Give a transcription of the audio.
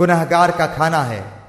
गुनहगार का खाना है।